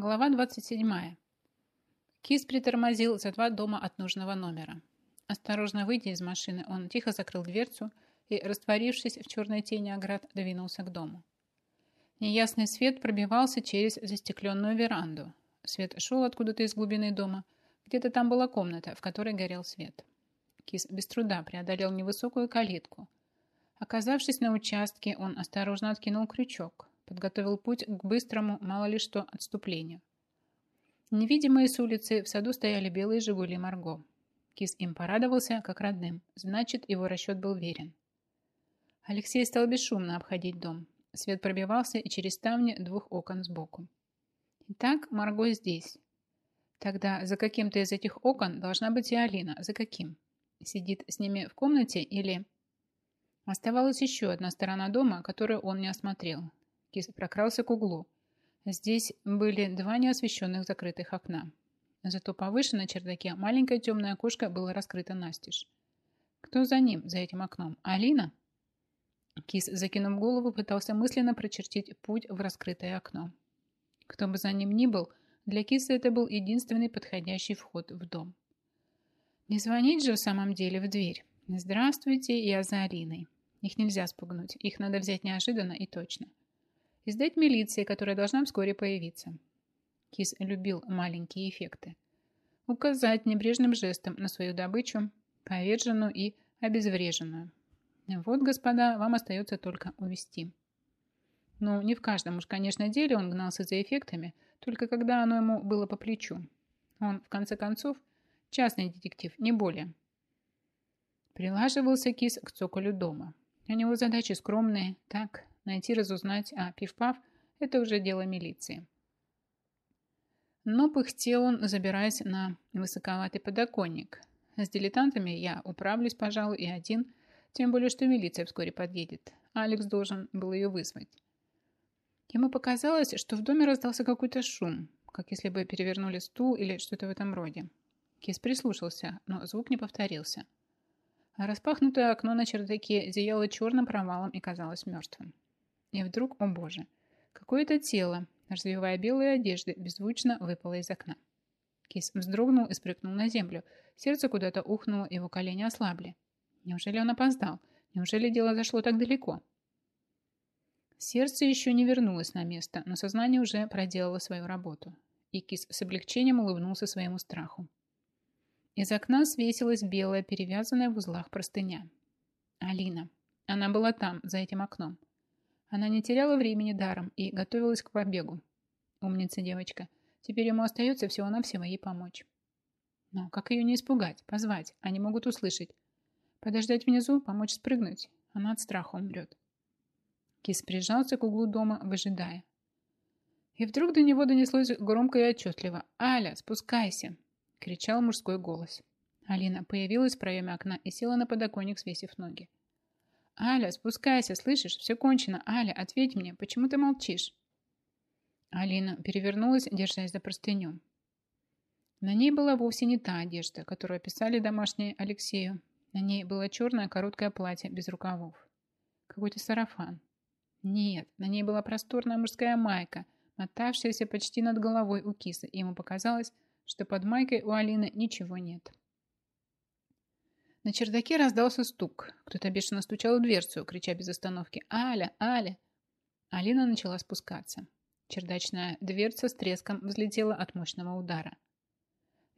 Глава 27. Кис притормозил за два дома от нужного номера. Осторожно выйдя из машины, он тихо закрыл дверцу и, растворившись в черной тени оград, двинулся к дому. Неясный свет пробивался через застекленную веранду. Свет шел откуда-то из глубины дома. Где-то там была комната, в которой горел свет. Кис без труда преодолел невысокую калитку. Оказавшись на участке, он осторожно откинул крючок подготовил путь к быстрому, мало ли что, отступлению. Невидимые с улицы в саду стояли белые «Жигули» Марго. Кис им порадовался, как родным. Значит, его расчет был верен. Алексей стал бесшумно обходить дом. Свет пробивался и через ставни двух окон сбоку. Итак, Марго здесь. Тогда за каким-то из этих окон должна быть и Алина. За каким? Сидит с ними в комнате или... Оставалась еще одна сторона дома, которую он не осмотрел. Кис прокрался к углу. Здесь были два неосвещенных закрытых окна. Зато повыше на чердаке маленькое темное окошко было раскрыто настежь. Кто за ним, за этим окном? Алина? Кис, закинув голову, пытался мысленно прочертить путь в раскрытое окно. Кто бы за ним ни был, для Киса это был единственный подходящий вход в дом. Не звонить же в самом деле в дверь. «Здравствуйте, я за Алиной». Их нельзя спугнуть, их надо взять неожиданно и точно и сдать милиции, которая должна вскоре появиться. Кис любил маленькие эффекты. Указать небрежным жестом на свою добычу, поверженную и обезвреженную. Вот, господа, вам остается только увести. Ну, не в каждом уж, конечно, деле он гнался за эффектами, только когда оно ему было по плечу. Он, в конце концов, частный детектив, не более. Прилаживался кис к цоколю дома. У него задачи скромные, так, Найти, разузнать, а пив-пав – это уже дело милиции. Но пыхтел он, забираясь на высоковатый подоконник. С дилетантами я управлюсь, пожалуй, и один, тем более, что милиция вскоре подъедет. Алекс должен был ее вызвать. Ему показалось, что в доме раздался какой-то шум, как если бы перевернули стул или что-то в этом роде. Кис прислушался, но звук не повторился. Распахнутое окно на чердаке зияло черным провалом и казалось мертвым. И вдруг, о боже, какое-то тело, развивая белые одежды, беззвучно выпало из окна. Кис вздрогнул и спрыгнул на землю. Сердце куда-то ухнуло, его колени ослабли. Неужели он опоздал? Неужели дело зашло так далеко? Сердце еще не вернулось на место, но сознание уже проделало свою работу. И Кис с облегчением улыбнулся своему страху. Из окна свесилась белая, перевязанная в узлах простыня. Алина. Она была там, за этим окном. Она не теряла времени даром и готовилась к побегу. Умница девочка. Теперь ему остается всего-навсего ей помочь. Но как ее не испугать? Позвать? Они могут услышать. Подождать внизу, помочь спрыгнуть. Она от страха умрет. Кис прижался к углу дома, выжидая. И вдруг до него донеслось громко и отчетливо. «Аля, спускайся!» — кричал мужской голос. Алина появилась в проеме окна и села на подоконник, свесив ноги. «Аля, спускайся, слышишь? Все кончено. Аля, ответь мне, почему ты молчишь?» Алина перевернулась, держась за простыню. На ней была вовсе не та одежда, которую описали домашние Алексею. На ней было черное короткое платье без рукавов. Какой-то сарафан. Нет, на ней была просторная мужская майка, мотавшаяся почти над головой у кисы, и ему показалось, что под майкой у Алины ничего нет. На чердаке раздался стук. Кто-то бешено стучал в дверцу, крича без остановки «Аля! Аля!». Алина начала спускаться. Чердачная дверца с треском взлетела от мощного удара.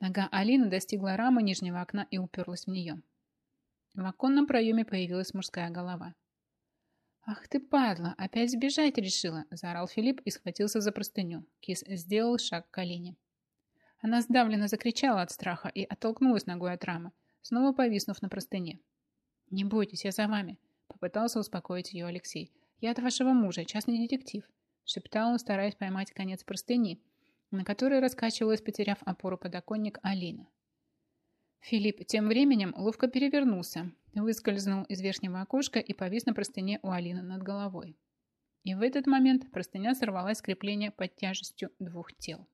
Нога Алины достигла рамы нижнего окна и уперлась в нее. В оконном проеме появилась мужская голова. «Ах ты, падла! Опять сбежать решила!» – заорал Филипп и схватился за простыню. Кис сделал шаг к Алине. Она сдавленно закричала от страха и оттолкнулась ногой от рамы снова повиснув на простыне. «Не бойтесь, я за вами», – попытался успокоить ее Алексей. «Я от вашего мужа, частный детектив», – шептал он, стараясь поймать конец простыни, на которой раскачивалась, потеряв опору подоконник, Алина. Филипп тем временем ловко перевернулся, выскользнул из верхнего окошка и повис на простыне у Алины над головой. И в этот момент простыня сорвалась с крепления под тяжестью двух тел.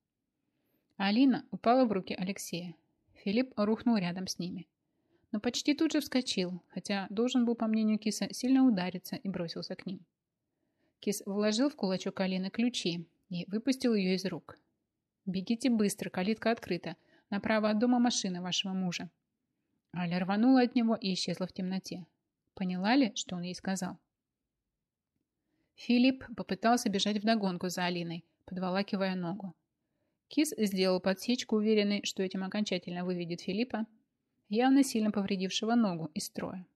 Алина упала в руки Алексея. Филипп рухнул рядом с ними но почти тут же вскочил, хотя должен был, по мнению Киса, сильно удариться и бросился к ним. Кис вложил в кулачок Алины ключи и выпустил ее из рук. «Бегите быстро, калитка открыта. Направо от дома машина вашего мужа». Аля рванула от него и исчезла в темноте. Поняла ли, что он ей сказал? Филипп попытался бежать вдогонку за Алиной, подволакивая ногу. Кис сделал подсечку, уверенный, что этим окончательно выведет Филиппа, явно сильно повредившего ногу из строя.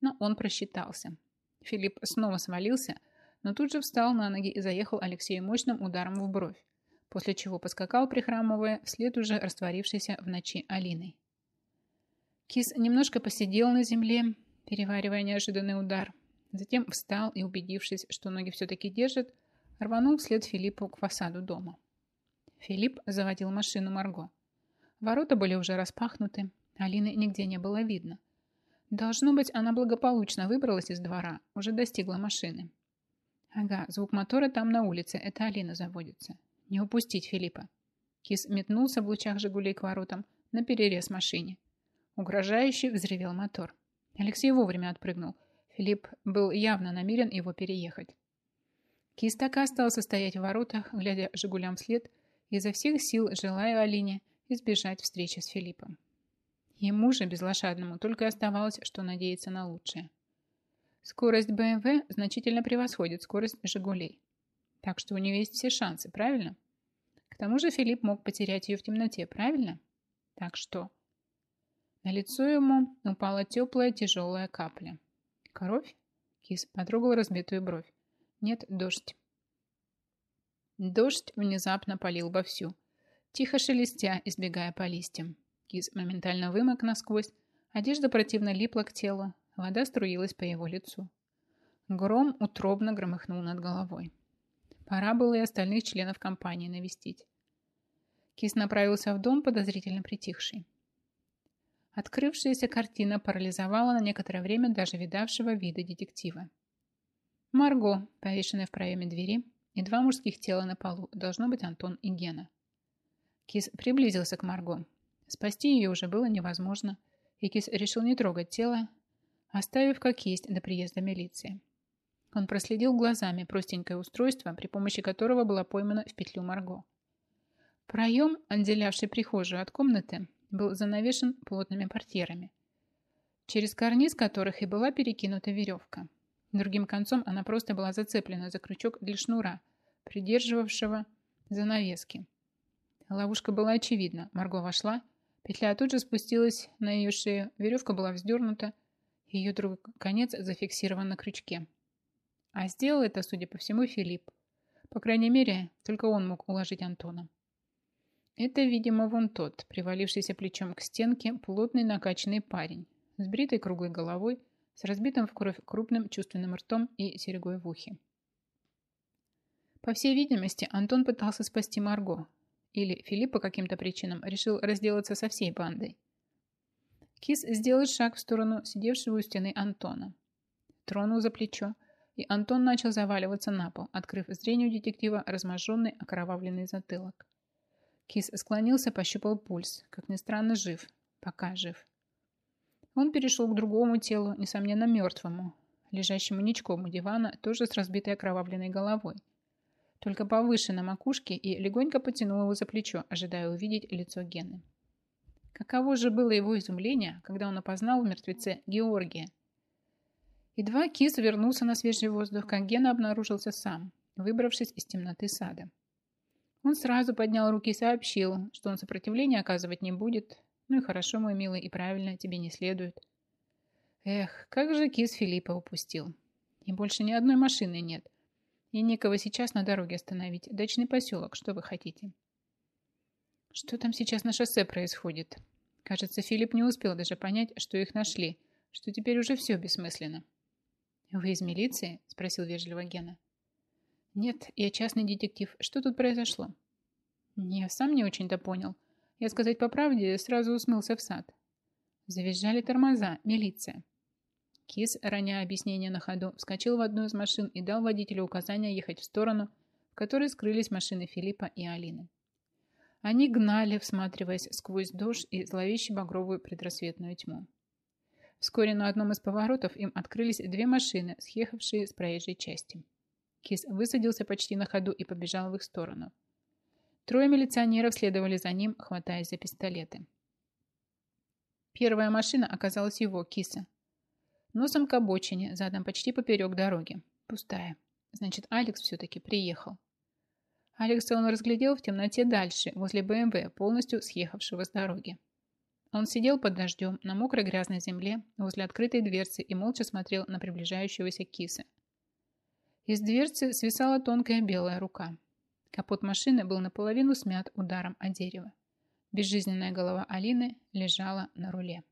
Но он просчитался. Филипп снова свалился, но тут же встал на ноги и заехал Алексею мощным ударом в бровь, после чего поскакал, прихрамывая, вслед уже растворившейся в ночи Алиной. Кис немножко посидел на земле, переваривая неожиданный удар, затем встал и, убедившись, что ноги все-таки держат, рванул вслед Филиппу к фасаду дома. Филипп заводил машину Марго. Ворота были уже распахнуты, Алины нигде не было видно. Должно быть, она благополучно выбралась из двора, уже достигла машины. Ага, звук мотора там на улице, это Алина заводится. Не упустить Филиппа. Кис метнулся в лучах «Жигулей» к воротам на перерез машине. Угрожающе взревел мотор. Алексей вовремя отпрыгнул. Филипп был явно намерен его переехать. Кис так и остался стоять в воротах, глядя «Жигулям» вслед – изо всех сил желая Алине избежать встречи с Филиппом. Ему же, безлошадному, только оставалось, что надеяться на лучшее. Скорость БМВ значительно превосходит скорость «Жигулей». Так что у нее есть все шансы, правильно? К тому же Филипп мог потерять ее в темноте, правильно? Так что... На лицо ему упала теплая тяжелая капля. Кровь? Кис потрогал разбитую бровь. Нет, дождь. Дождь внезапно полил вовсю, тихо шелестя, избегая по листьям. Киз моментально вымок насквозь, одежда противно липла к телу, вода струилась по его лицу. Гром утробно громыхнул над головой. Пора было и остальных членов компании навестить. Кис направился в дом, подозрительно притихший. Открывшаяся картина парализовала на некоторое время даже видавшего вида детектива. Марго, повешенная в проеме двери, и два мужских тела на полу. Должно быть Антон и Гена. Кис приблизился к Марго. Спасти ее уже было невозможно, и Кис решил не трогать тело, оставив как есть до приезда милиции. Он проследил глазами простенькое устройство, при помощи которого была поймана в петлю Марго. Проем, отделявший прихожую от комнаты, был занавешен плотными портьерами, через карниз которых и была перекинута веревка. Другим концом она просто была зацеплена за крючок для шнура, придерживавшего занавески. Ловушка была очевидна. Марго вошла, петля тут же спустилась на ее шею, веревка была вздернута, ее другой конец зафиксирован на крючке. А сделал это, судя по всему, Филипп. По крайней мере, только он мог уложить Антона. Это, видимо, вон тот, привалившийся плечом к стенке, плотный накачанный парень, с бритой круглой головой, с разбитым в кровь крупным чувственным ртом и серьгой в ухе. По всей видимости, Антон пытался спасти Марго, или Филипп по каким-то причинам решил разделаться со всей бандой. Кис сделал шаг в сторону сидевшего у стены Антона. Тронул за плечо, и Антон начал заваливаться на пол, открыв зрению детектива разможженный окровавленный затылок. Кис склонился, пощупал пульс, как ни странно, жив, пока жив. Он перешел к другому телу, несомненно мертвому, лежащему ничком у дивана, тоже с разбитой окровавленной головой. Только повыше на макушке и легонько потянул его за плечо, ожидая увидеть лицо Гены. Каково же было его изумление, когда он опознал в мертвеце Георгия. Едва кис вернулся на свежий воздух, как Гена обнаружился сам, выбравшись из темноты сада. Он сразу поднял руки и сообщил, что он сопротивления оказывать не будет, ну и хорошо, мой милый, и правильно, тебе не следует. Эх, как же кис Филиппа упустил. И больше ни одной машины нет. И некого сейчас на дороге остановить. Дачный поселок, что вы хотите? Что там сейчас на шоссе происходит? Кажется, Филипп не успел даже понять, что их нашли, что теперь уже все бессмысленно. «Вы из милиции?» – спросил вежливо Гена. «Нет, я частный детектив. Что тут произошло?» «Я сам не очень-то понял. Я, сказать по правде, сразу смылся в сад. Завизжали тормоза, милиция. Кис, роня объяснение на ходу, вскочил в одну из машин и дал водителю указания ехать в сторону, в которой скрылись машины Филиппа и Алины. Они гнали, всматриваясь сквозь дождь и зловещую багровую предрассветную тьму. Вскоре на одном из поворотов им открылись две машины, съехавшие с проезжей части. Кис высадился почти на ходу и побежал в их сторону. Трое милиционеров следовали за ним, хватаясь за пистолеты. Первая машина оказалась его, киса. Носом к обочине, задом почти поперек дороги. Пустая. Значит, Алекс все-таки приехал. Алекса он разглядел в темноте дальше, возле БМВ, полностью съехавшего с дороги. Он сидел под дождем на мокрой грязной земле возле открытой дверцы и молча смотрел на приближающегося киса. Из дверцы свисала тонкая белая рука. Капот машины был наполовину смят ударом о дерево. Безжизненная голова Алины лежала на руле.